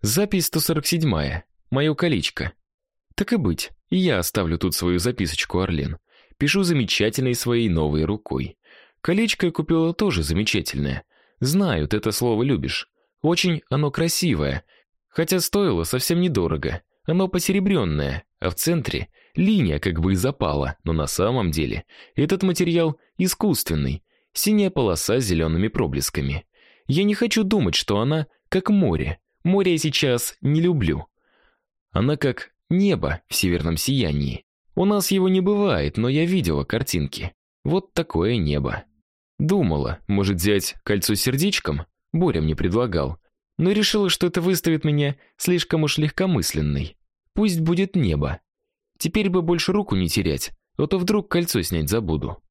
Запись 147. Мое колечко. Так и быть, и я оставлю тут свою записочку, Орлен. Пишу замечательной своей новой рукой. Колечко я купила тоже замечательное. Знаю, ты это слово любишь. Очень оно красивое, хотя стоило совсем недорого. Оно посеребренное, а в центре линия как бы из опала, но на самом деле этот материал искусственный. Синяя полоса с зелеными проблесками. Я не хочу думать, что она как море. Море я сейчас не люблю. Она как небо в северном сиянии. У нас его не бывает, но я видела картинки. Вот такое небо. Думала, может взять кольцо с сердечком? Боря мне предлагал. Но решила, что это выставит меня слишком уж легкомысленной. Пусть будет небо. Теперь бы больше руку не терять, а то вдруг кольцо снять забуду.